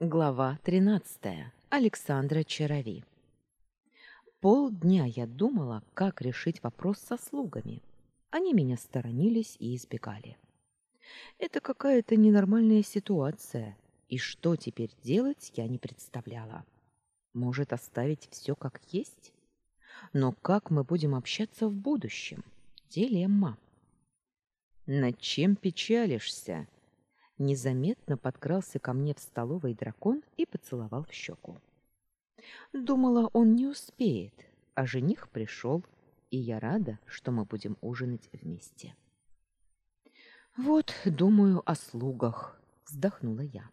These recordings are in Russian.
Глава 13. Александра Чарови. Полдня я думала, как решить вопрос со слугами. Они меня сторонились и избегали. Это какая-то ненормальная ситуация, и что теперь делать, я не представляла. Может, оставить все как есть? Но как мы будем общаться в будущем? Дилемма. Над чем печалишься? Незаметно подкрался ко мне в столовой дракон и поцеловал в щеку. Думала, он не успеет, а жених пришел, и я рада, что мы будем ужинать вместе. Вот, думаю о слугах, вздохнула я.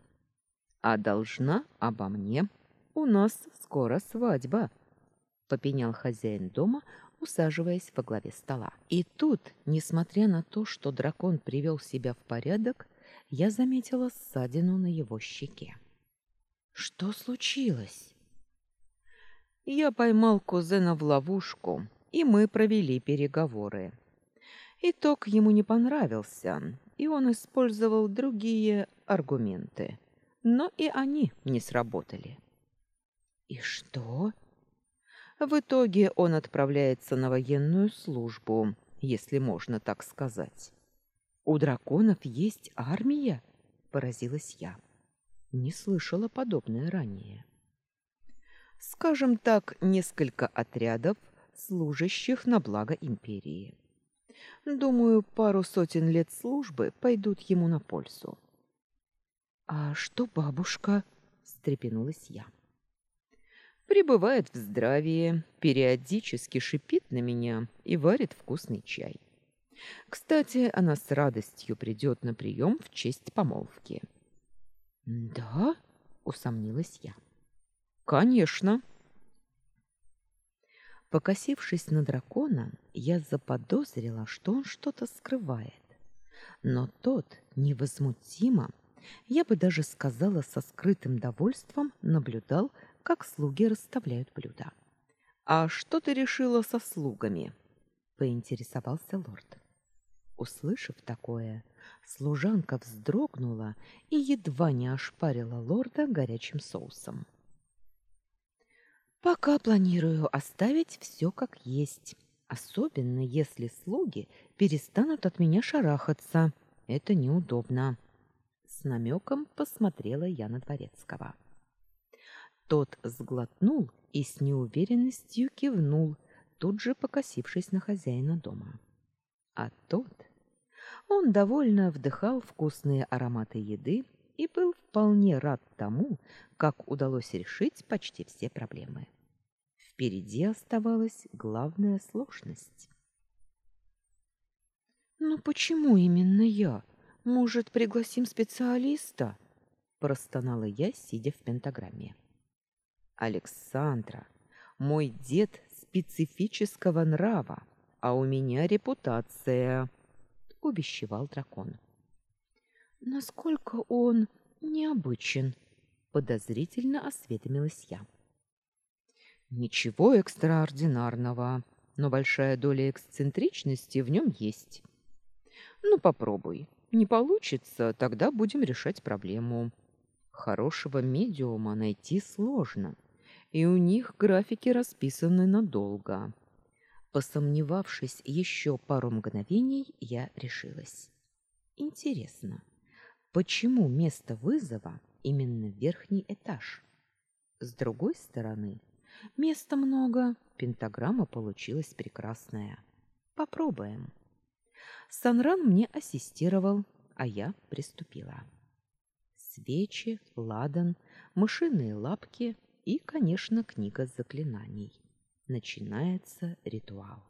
А должна обо мне. У нас скоро свадьба, попенял хозяин дома, усаживаясь во главе стола. И тут, несмотря на то, что дракон привел себя в порядок, я заметила ссадину на его щеке. Что случилось? Я поймал кузена в ловушку, и мы провели переговоры. Итог ему не понравился, и он использовал другие аргументы. Но и они не сработали. И что? В итоге он отправляется на военную службу, если можно так сказать. У драконов есть армия? поразилась я. Не слышала подобное ранее. Скажем так, несколько отрядов, служащих на благо империи. Думаю, пару сотен лет службы пойдут ему на пользу. А что бабушка? встрепенулась я. Пребывает в здравии, периодически шипит на меня и варит вкусный чай. Кстати, она с радостью придет на прием в честь помолвки. Да? усомнилась я. Конечно. Покосившись на дракона, я заподозрила, что он что-то скрывает. Но тот невозмутимо, я бы даже сказала со скрытым довольством, наблюдал, как слуги расставляют блюда. А что ты решила со слугами? поинтересовался лорд. Услышав такое, служанка вздрогнула и едва не ошпарила лорда горячим соусом. Пока планирую оставить все как есть, особенно если слуги перестанут от меня шарахаться. Это неудобно. С намеком посмотрела я на дворецкого. Тот сглотнул и с неуверенностью кивнул, тут же покосившись на хозяина дома. А тот... Он довольно вдыхал вкусные ароматы еды и был вполне рад тому, как удалось решить почти все проблемы. Впереди оставалась главная сложность. «Ну почему именно я? Может, пригласим специалиста?» простонала я, сидя в пентаграмме. «Александра, мой дед специфического нрава, а у меня репутация, увещевал дракон. Насколько он необычен, подозрительно осведомилась я. Ничего экстраординарного, но большая доля эксцентричности в нем есть. Ну попробуй. Не получится, тогда будем решать проблему. Хорошего медиума найти сложно, и у них графики расписаны надолго. Посомневавшись еще пару мгновений, я решилась. Интересно, почему место вызова именно верхний этаж? С другой стороны, места много, пентаграмма получилась прекрасная. Попробуем. Санран мне ассистировал, а я приступила. Свечи, ладан, мышиные лапки и, конечно, книга заклинаний начинается ритуал.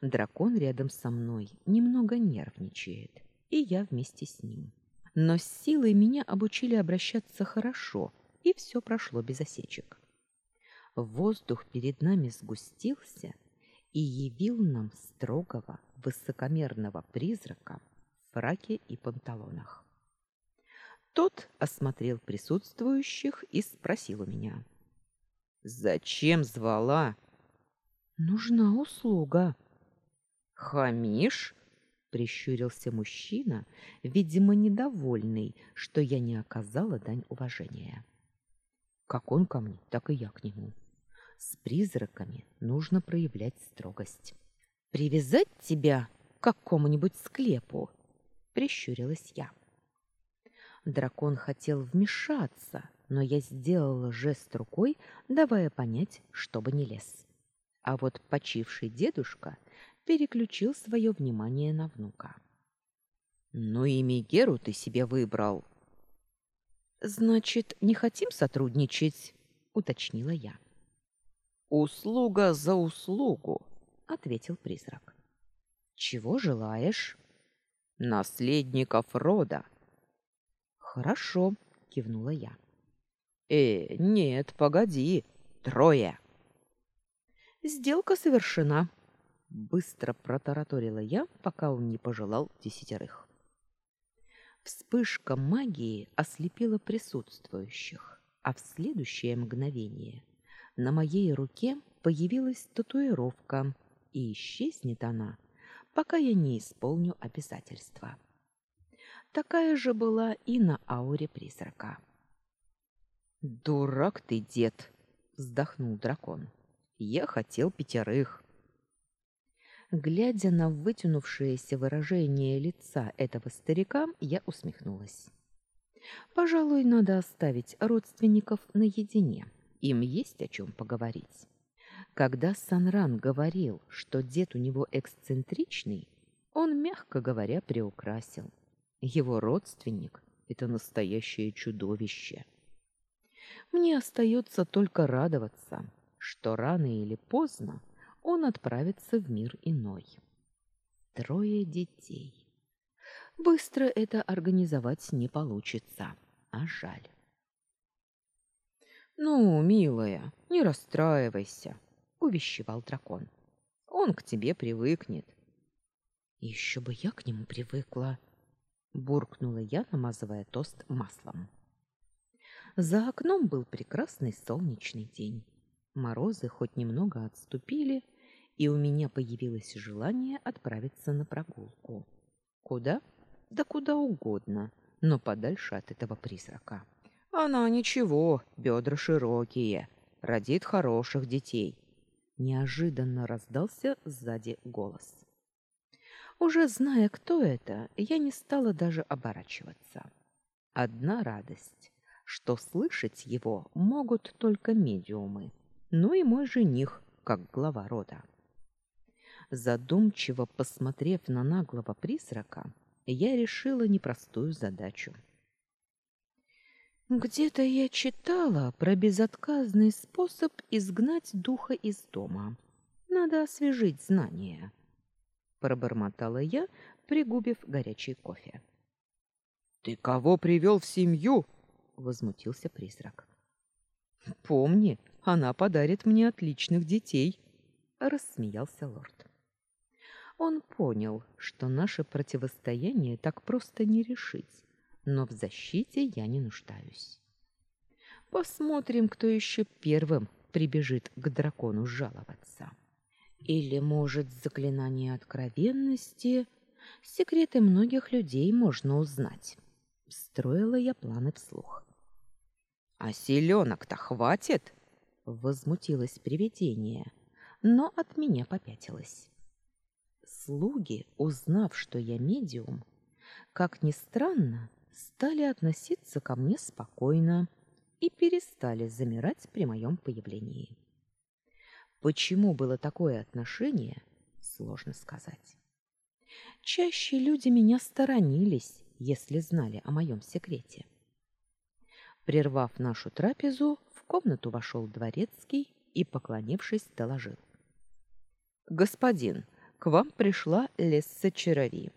Дракон рядом со мной немного нервничает, и я вместе с ним. Но с силой меня обучили обращаться хорошо, и все прошло без осечек. Воздух перед нами сгустился и явил нам строгого, высокомерного призрака в фраке и панталонах. Тот осмотрел присутствующих и спросил у меня — Зачем звала? Нужна услуга. Хамиш? Прищурился мужчина, видимо, недовольный, что я не оказала дань уважения. Как он ко мне, так и я к нему. С призраками нужно проявлять строгость. Привязать тебя к какому-нибудь склепу, прищурилась я. Дракон хотел вмешаться, но я сделала жест рукой, давая понять, чтобы не лез. А вот почивший дедушка переключил свое внимание на внука. «Ну и Мегеру ты себе выбрал». «Значит, не хотим сотрудничать?» — уточнила я. «Услуга за услугу», — ответил призрак. «Чего желаешь?» «Наследников рода». «Хорошо», — кивнула я. «Э, нет, погоди, трое». «Сделка совершена», быстро протараторила я, пока он не пожелал десятерых. Вспышка магии ослепила присутствующих, а в следующее мгновение на моей руке появилась татуировка, и исчезнет она, пока я не исполню обязательства. Такая же была и на ауре призрака. «Дурак ты, дед!» — вздохнул дракон. «Я хотел пятерых». Глядя на вытянувшееся выражение лица этого старика, я усмехнулась. Пожалуй, надо оставить родственников наедине. Им есть о чем поговорить. Когда Санран говорил, что дед у него эксцентричный, он, мягко говоря, приукрасил. Его родственник — это настоящее чудовище. Мне остается только радоваться, что рано или поздно он отправится в мир иной. Трое детей. Быстро это организовать не получится, а жаль. Ну, милая, не расстраивайся, увещевал дракон. Он к тебе привыкнет. Еще бы я к нему привыкла, буркнула я, намазывая тост маслом. За окном был прекрасный солнечный день. Морозы хоть немного отступили, и у меня появилось желание отправиться на прогулку. Куда? Да куда угодно, но подальше от этого призрака. Она ничего, бедра широкие, родит хороших детей. Неожиданно раздался сзади голос. Уже зная, кто это, я не стала даже оборачиваться. Одна радость, что слышать его могут только медиумы, ну и мой жених, как глава рода. Задумчиво посмотрев на наглого призрака, я решила непростую задачу. Где-то я читала про безотказный способ изгнать духа из дома. Надо освежить знания, пробормотала я, пригубив горячий кофе. Ты кого привел в семью? Возмутился призрак. Помни, она подарит мне отличных детей, рассмеялся лорд. Он понял, что наше противостояние так просто не решить, но в защите я не нуждаюсь. Посмотрим, кто еще первым прибежит к дракону жаловаться. Или, может, заклинание откровенности, секреты многих людей можно узнать. Строила я планы вслух. А селенок-то хватит? возмутилось привидение, но от меня попятилось. Слуги, узнав, что я медиум, как ни странно, стали относиться ко мне спокойно и перестали замирать при моем появлении. Почему было такое отношение, сложно сказать. Чаще люди меня сторонились, если знали о моем секрете. Прервав нашу трапезу, в комнату вошел дворецкий и, поклонившись, доложил: "Господин, к вам пришла Лесса Чарари.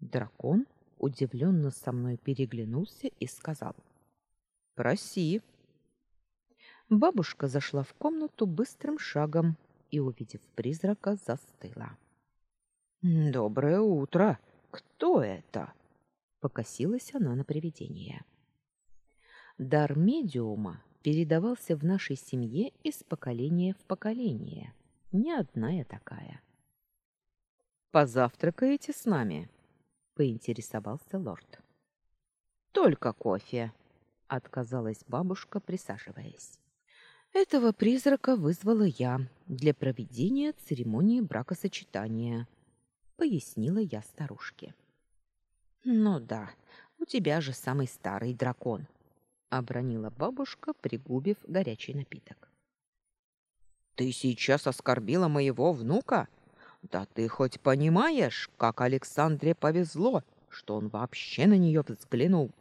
Дракон удивленно со мной переглянулся и сказал: "Проси". Бабушка зашла в комнату быстрым шагом и, увидев призрака, застыла. "Доброе утро. Кто это?" покосилась она на привидение. Дар медиума передавался в нашей семье из поколения в поколение. Не одна я такая. Позавтракаете с нами? поинтересовался лорд. Только кофе, отказалась бабушка, присаживаясь. Этого призрака вызвала я для проведения церемонии бракосочетания, пояснила я старушке. Ну да, у тебя же самый старый дракон, обронила бабушка, пригубив горячий напиток. Ты сейчас оскорбила моего внука? Да ты хоть понимаешь, как Александре повезло, что он вообще на нее взглянул.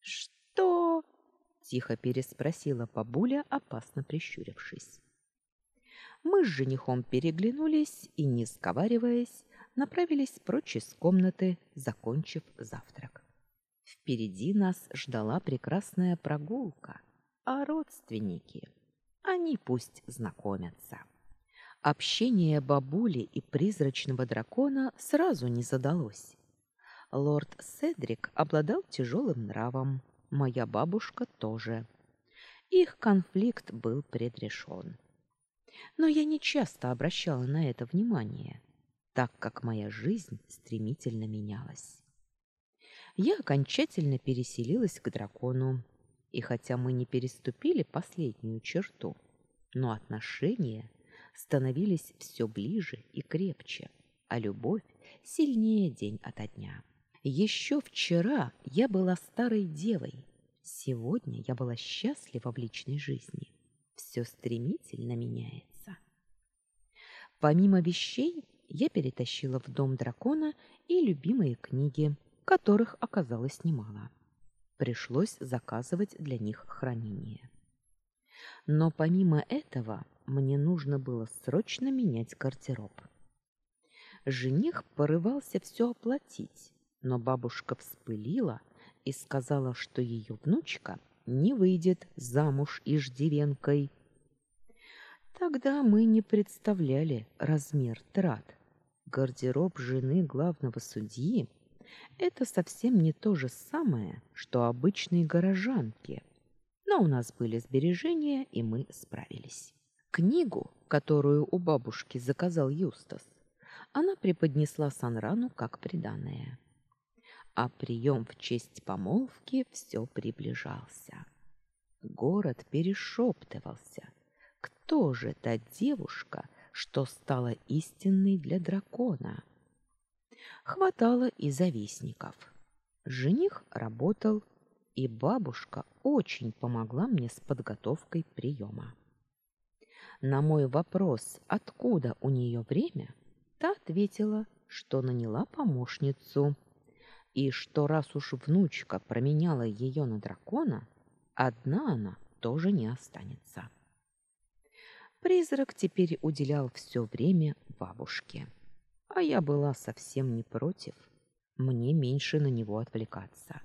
Что? тихо переспросила бабуля, опасно прищурившись. Мы с женихом переглянулись и, не сговариваясь, направились прочь из комнаты, закончив завтрак. Впереди нас ждала прекрасная прогулка, а родственники, они пусть знакомятся. Общение бабули и призрачного дракона сразу не задалось. Лорд Седрик обладал тяжелым нравом, моя бабушка тоже. Их конфликт был предрешен. Но я не часто обращала на это внимание, так как моя жизнь стремительно менялась. Я окончательно переселилась к дракону, и хотя мы не переступили последнюю черту, но отношения становились все ближе и крепче, а любовь сильнее день ото дня. Еще вчера я была старой девой, сегодня я была счастлива в личной жизни. Все стремительно меняется. Помимо вещей, я перетащила в дом дракона и любимые книги, которых оказалось немало. Пришлось заказывать для них хранение. Но помимо этого, мне нужно было срочно менять гардероб. Жених порывался все оплатить, но бабушка вспылила и сказала, что ее внучка не выйдет замуж иждивенкой. Тогда мы не представляли размер трат. Гардероб жены главного судьи — это совсем не то же самое, что обычные горожанки. Но у нас были сбережения, и мы справились. Книгу, которую у бабушки заказал Юстас, она преподнесла Санрану как приданое а прием в честь помолвки все приближался. Город перешептывался. Кто же та девушка, что стала истинной для дракона? Хватало и завистников. Жених работал, и бабушка очень помогла мне с подготовкой приема. На мой вопрос, откуда у нее время, та ответила, что наняла помощницу и что раз уж внучка променяла ее на дракона, одна она тоже не останется. Призрак теперь уделял все время бабушке, а я была совсем не против. Мне меньше на него отвлекаться.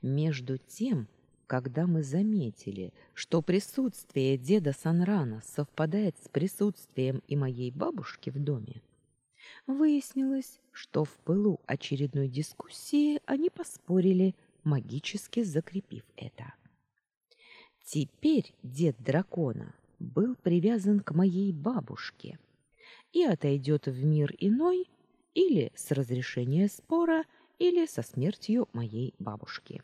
Между тем, когда мы заметили, что присутствие деда Санрана совпадает с присутствием и моей бабушки в доме, Выяснилось, что в пылу очередной дискуссии они поспорили, магически закрепив это. Теперь дед дракона был привязан к моей бабушке и отойдет в мир иной или с разрешения спора, или со смертью моей бабушки.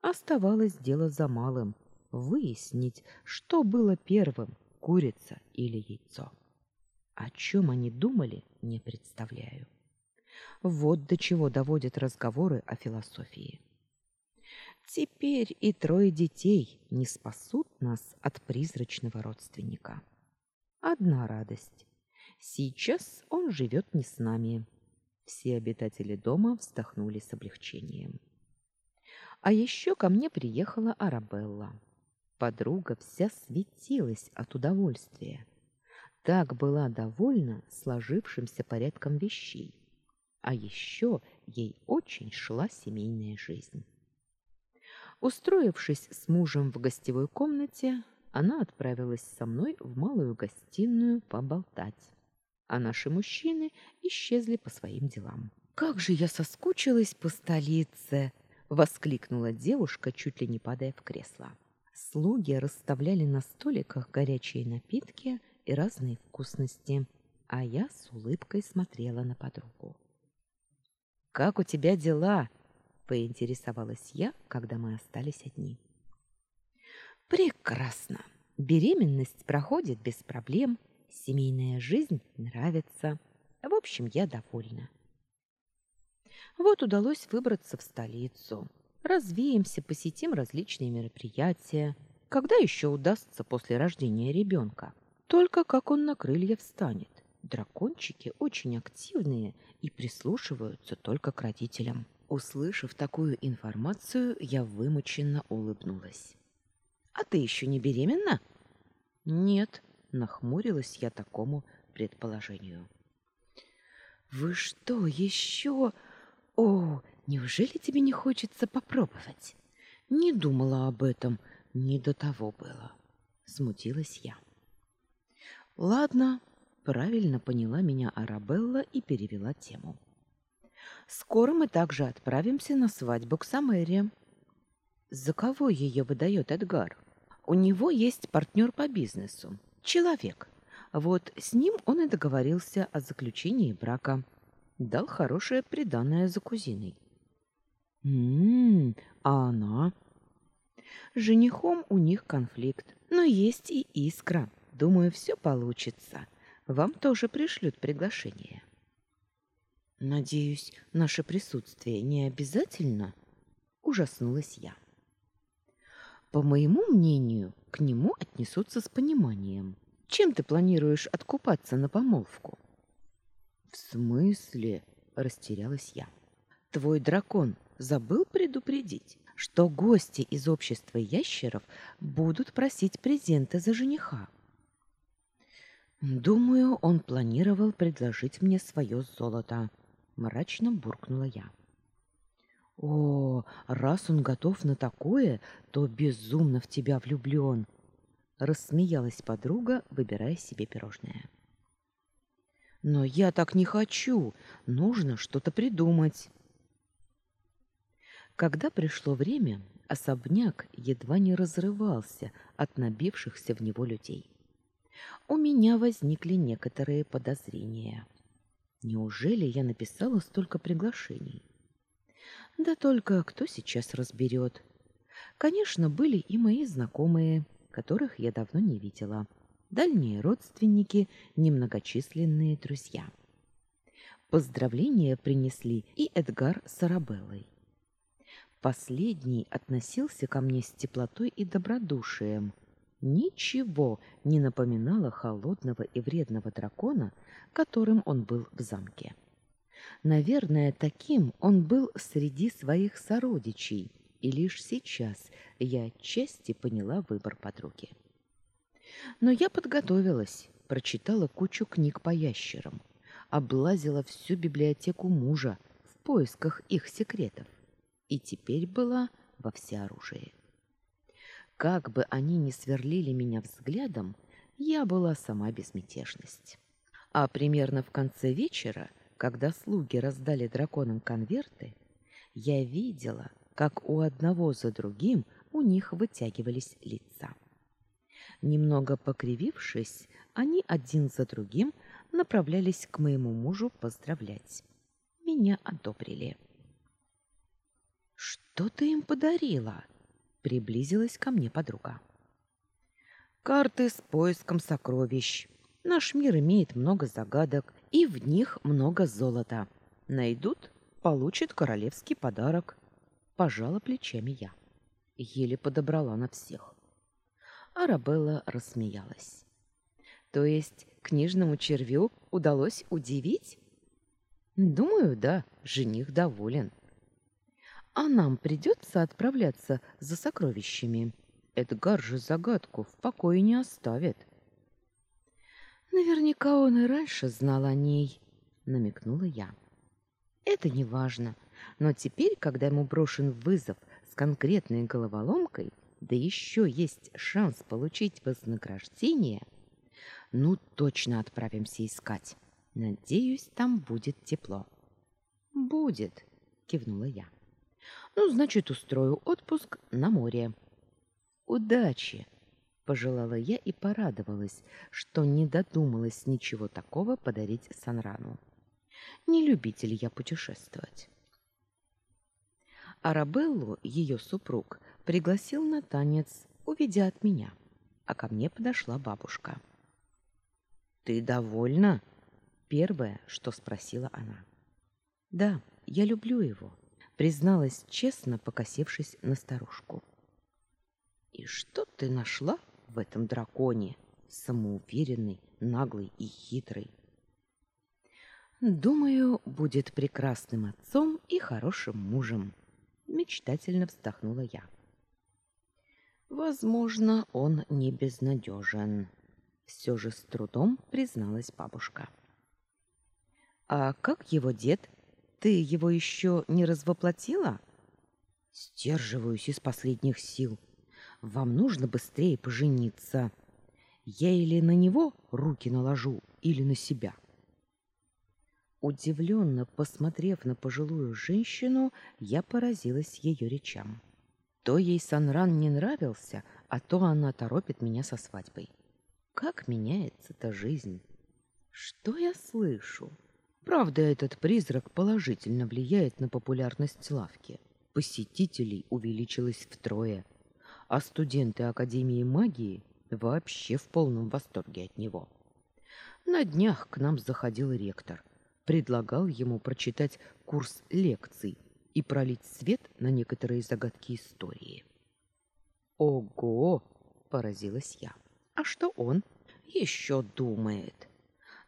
Оставалось дело за малым — выяснить, что было первым — курица или яйцо. О чем они думали, не представляю. Вот до чего доводят разговоры о философии. Теперь и трое детей не спасут нас от призрачного родственника. Одна радость. Сейчас он живет не с нами. Все обитатели дома вздохнули с облегчением. А еще ко мне приехала Арабелла. Подруга вся светилась от удовольствия так была довольна сложившимся порядком вещей. А еще ей очень шла семейная жизнь. Устроившись с мужем в гостевой комнате, она отправилась со мной в малую гостиную поболтать. А наши мужчины исчезли по своим делам. Как же я соскучилась по столице, воскликнула девушка, чуть ли не падая в кресло. Слуги расставляли на столиках горячие напитки, и разные вкусности. а я с улыбкой смотрела на подругу. «Как у тебя дела?» — поинтересовалась я, когда мы остались одни. «Прекрасно. Беременность проходит без проблем, семейная жизнь нравится. В общем, я довольна. Вот удалось выбраться в столицу. Развеемся, посетим различные мероприятия. Когда еще удастся после рождения ребенка? Только как он на крылья встанет. Дракончики очень активные и прислушиваются только к родителям. Услышав такую информацию, я вымученно улыбнулась. «А ты еще не беременна?» «Нет», — нахмурилась я такому предположению. «Вы что, еще...» О, неужели тебе не хочется попробовать? Не думала об этом, не до того было. Смутилась я. Ладно, правильно поняла меня Арабелла и перевела тему. Скоро мы также отправимся на свадьбу к Самэре. За кого ее выдает Эдгар? У него есть партнер по бизнесу. Человек. Вот с ним он и договорился о заключении брака дал хорошее приданое за кузиной. М-м, а она? Женихом у них конфликт, но есть и искра. Думаю, все получится. Вам тоже пришлют приглашение. Надеюсь, наше присутствие не обязательно, ужаснулась я. По моему мнению, к нему отнесутся с пониманием. Чем ты планируешь откупаться на помолвку? В смысле? растерялась я. Твой дракон забыл предупредить, что гости из общества ящеров будут просить презенты за жениха. Думаю, он планировал предложить мне свое золото, мрачно буркнула я. О, раз он готов на такое, то безумно в тебя влюблён. рассмеялась подруга, выбирая себе пирожное. Но я так не хочу. Нужно что-то придумать. Когда пришло время, особняк едва не разрывался от набившихся в него людей. У меня возникли некоторые подозрения. Неужели я написала столько приглашений? Да только кто сейчас разберет? Конечно, были и мои знакомые, которых я давно не видела дальние родственники, немногочисленные друзья. Поздравления принесли и Эдгар с Арабеллой. Последний относился ко мне с теплотой и добродушием. Ничего не напоминало холодного и вредного дракона, которым он был в замке. Наверное, таким он был среди своих сородичей, и лишь сейчас я отчасти поняла выбор подруги. Но я подготовилась, прочитала кучу книг по ящерам, облазила всю библиотеку мужа в поисках их секретов и теперь была во всеоружии. Как бы они ни сверлили меня взглядом, я была сама безмятежность. А примерно в конце вечера, когда слуги раздали драконам конверты, я видела, как у одного за другим у них вытягивались лица. Немного покривившись, они один за другим направлялись к моему мужу поздравлять. Меня одобрили. Что ты им подарила? приблизилась ко мне подруга. Карты с поиском сокровищ. Наш мир имеет много загадок, и в них много золота. Найдут, получат королевский подарок. Пожала плечами я. Еле подобрала на всех. Арабелла рассмеялась. То есть книжному червю удалось удивить? Думаю, да, жених доволен. А нам придется отправляться за сокровищами. Эдгар же загадку в покое не оставит. Наверняка он и раньше знал о ней, намекнула я. Это не важно, но теперь, когда ему брошен вызов с конкретной головоломкой, да еще есть шанс получить вознаграждение, ну точно отправимся искать. Надеюсь, там будет тепло. Будет, кивнула я. Ну, значит, устрою отпуск на море. Удачи, Пожелала я и порадовалась, что не додумалась ничего такого подарить Санрану. Не любитель я путешествовать. Арабеллу, ее супруг, пригласил на танец, увидя от меня, а ко мне подошла бабушка. «Ты довольна?» — первое, что спросила она. «Да, я люблю его», — призналась честно, покосившись на старушку. «И что ты нашла в этом драконе, самоуверенный, наглый и хитрый?» «Думаю, будет прекрасным отцом и хорошим мужем», — мечтательно вздохнула я. «Возможно, он не безнадежен», — все же с трудом призналась бабушка. «А как его дед? Ты его еще не развоплотила?» «Сдерживаюсь из последних сил. Вам нужно быстрее пожениться. Я или на него руки наложу, или на себя». Удивленно посмотрев на пожилую женщину, я поразилась ее речам. То ей Санран не нравился, а то она торопит меня со свадьбой. Как меняется-то жизнь? Что я слышу? Правда, этот призрак положительно влияет на популярность лавки. Посетителей увеличилось втрое, а студенты Академии магии вообще в полном восторге от него. На днях к нам заходил ректор предлагал ему прочитать курс лекций и пролить свет на некоторые загадки истории. Ого, поразилась я. А что он еще думает?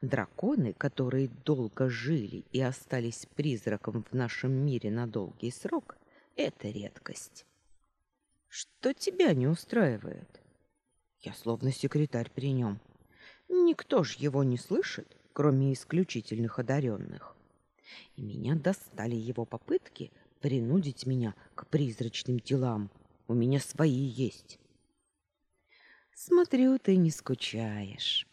Драконы, которые долго жили и остались призраком в нашем мире на долгий срок, это редкость. Что тебя не устраивает? Я словно секретарь при нем. Никто ж его не слышит кроме исключительных одаренных. И меня достали его попытки принудить меня к призрачным делам. У меня свои есть. Смотрю, ты не скучаешь.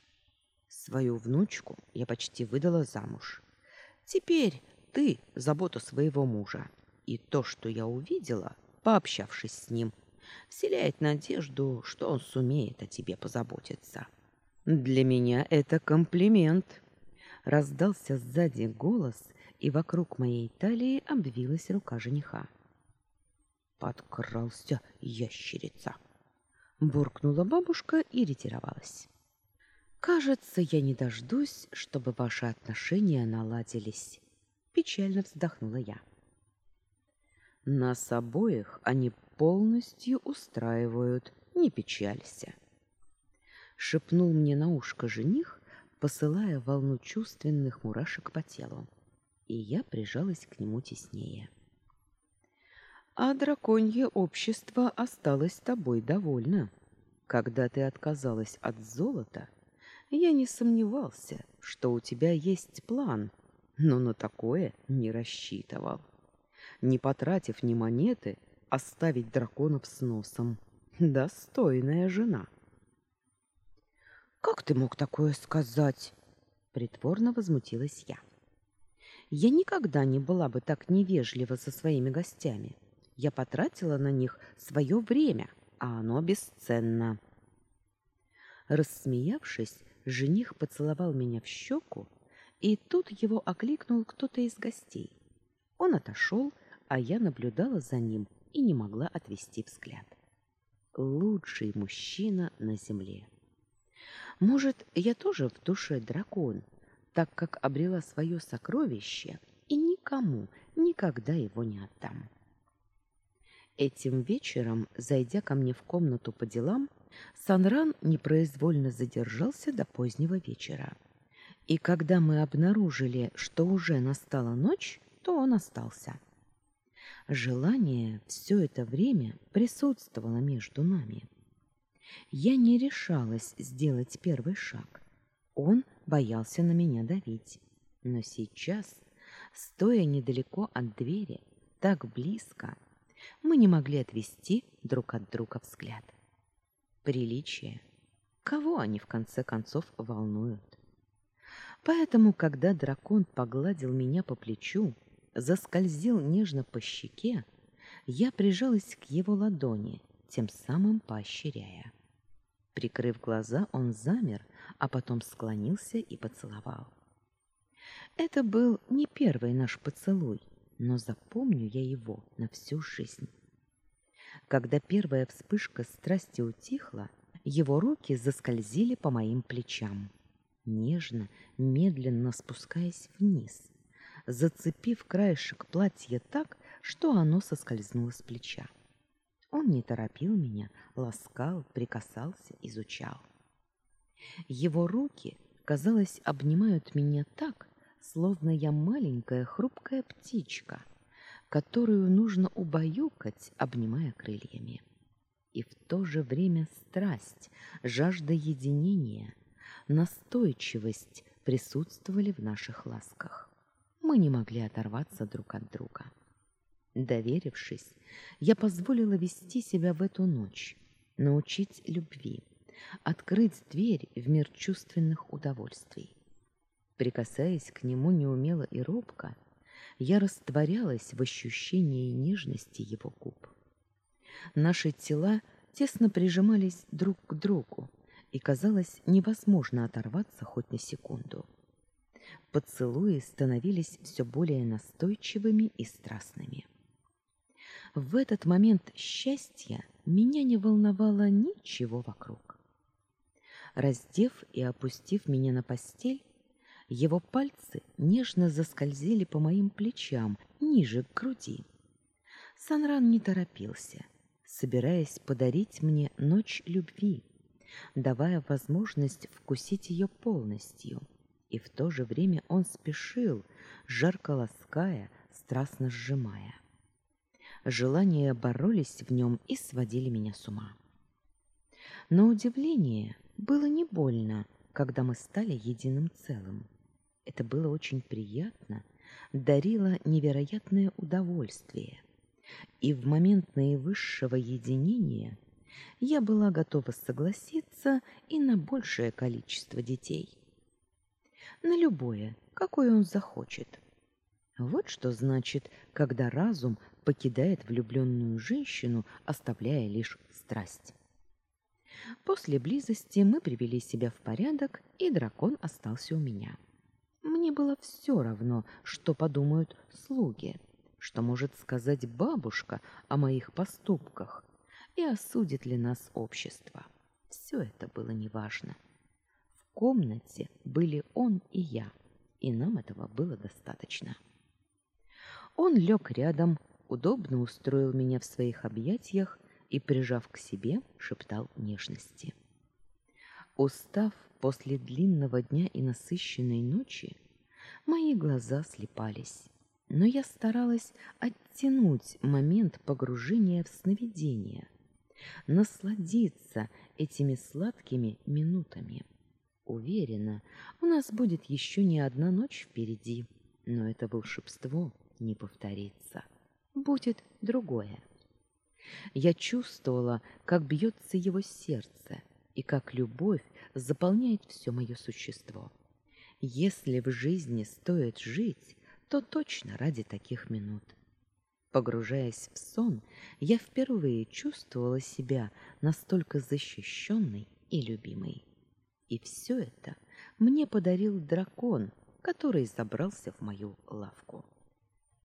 Свою внучку я почти выдала замуж. Теперь ты забота своего мужа. И то, что я увидела, пообщавшись с ним, вселяет надежду, что он сумеет о тебе позаботиться. Для меня это комплимент. Раздался сзади голос, и вокруг моей талии обвилась рука жениха. Подкрался ящерица. Буркнула бабушка и ретировалась. Кажется, я не дождусь, чтобы ваши отношения наладились, печально вздохнула я. Нас обоих они полностью устраивают, не печалься, шепнул мне на ушко жених, посылая волну чувственных мурашек по телу, и я прижалась к нему теснее. А драконье общество осталось тобой довольно. Когда ты отказалась от золота, я не сомневался, что у тебя есть план, но на такое не рассчитывал. Не потратив ни монеты, оставить драконов с носом. Достойная жена. Как ты мог такое сказать? притворно возмутилась я. Я никогда не была бы так невежлива со своими гостями. Я потратила на них свое время, а оно бесценно. Рассмеявшись, жених поцеловал меня в щеку, и тут его окликнул кто-то из гостей. Он отошел, а я наблюдала за ним и не могла отвести взгляд. Лучший мужчина на земле. Может, я тоже в душе дракон, так как обрела свое сокровище и никому никогда его не отдам. Этим вечером, зайдя ко мне в комнату по делам, Санран непроизвольно задержался до позднего вечера. И когда мы обнаружили, что уже настала ночь, то он остался. Желание все это время присутствовало между нами. Я не решалась сделать первый шаг. Он боялся на меня давить. Но сейчас, стоя недалеко от двери, так близко, мы не могли отвести друг от друга взгляд. Приличие. Кого они в конце концов волнуют? Поэтому, когда дракон погладил меня по плечу, заскользил нежно по щеке, я прижалась к его ладони, тем самым поощряя. Прикрыв глаза, он замер, а потом склонился и поцеловал. Это был не первый наш поцелуй, но запомню я его на всю жизнь. Когда первая вспышка страсти утихла, его руки заскользили по моим плечам, нежно, медленно спускаясь вниз, зацепив краешек платья так, что оно соскользнуло с плеча. Он не торопил меня, ласкал, прикасался, изучал. Его руки, казалось, обнимают меня так, словно я маленькая хрупкая птичка, которую нужно убаюкать, обнимая крыльями. И в то же время страсть, жажда единения, настойчивость присутствовали в наших ласках. Мы не могли оторваться друг от друга. Доверившись, я позволила вести себя в эту ночь, научить любви, открыть дверь в мир чувственных удовольствий. Прикасаясь к нему неумело и робко, я растворялась в ощущении нежности его губ. Наши тела тесно прижимались друг к другу, и казалось невозможно оторваться хоть на секунду. Поцелуи становились все более настойчивыми и страстными. В этот момент счастья меня не волновало ничего вокруг. Раздев и опустив меня на постель, его пальцы нежно заскользили по моим плечам, ниже к груди. Санран не торопился, собираясь подарить мне ночь любви, давая возможность вкусить ее полностью. И в то же время он спешил, жарко лаская, страстно сжимая. Желания боролись в нем и сводили меня с ума. На удивление было не больно, когда мы стали единым целым. Это было очень приятно, дарило невероятное удовольствие. И в момент наивысшего единения я была готова согласиться и на большее количество детей. На любое, какое он захочет. Вот что значит, когда разум покидает влюбленную женщину, оставляя лишь страсть. После близости мы привели себя в порядок, и дракон остался у меня. Мне было все равно, что подумают слуги, что может сказать бабушка о моих поступках и осудит ли нас общество. Все это было неважно. Комнате были он и я, и нам этого было достаточно. Он лег рядом, удобно устроил меня в своих объятиях и, прижав к себе, шептал нежности. Устав после длинного дня и насыщенной ночи, мои глаза слепались, но я старалась оттянуть момент погружения в сновидение, насладиться этими сладкими минутами. Уверена, у нас будет еще не одна ночь впереди, но это волшебство не повторится будет другое. Я чувствовала, как бьется его сердце и как любовь заполняет все мое существо. Если в жизни стоит жить, то точно ради таких минут. Погружаясь в сон, я впервые чувствовала себя настолько защищенной и любимой. И все это мне подарил дракон, который забрался в мою лавку.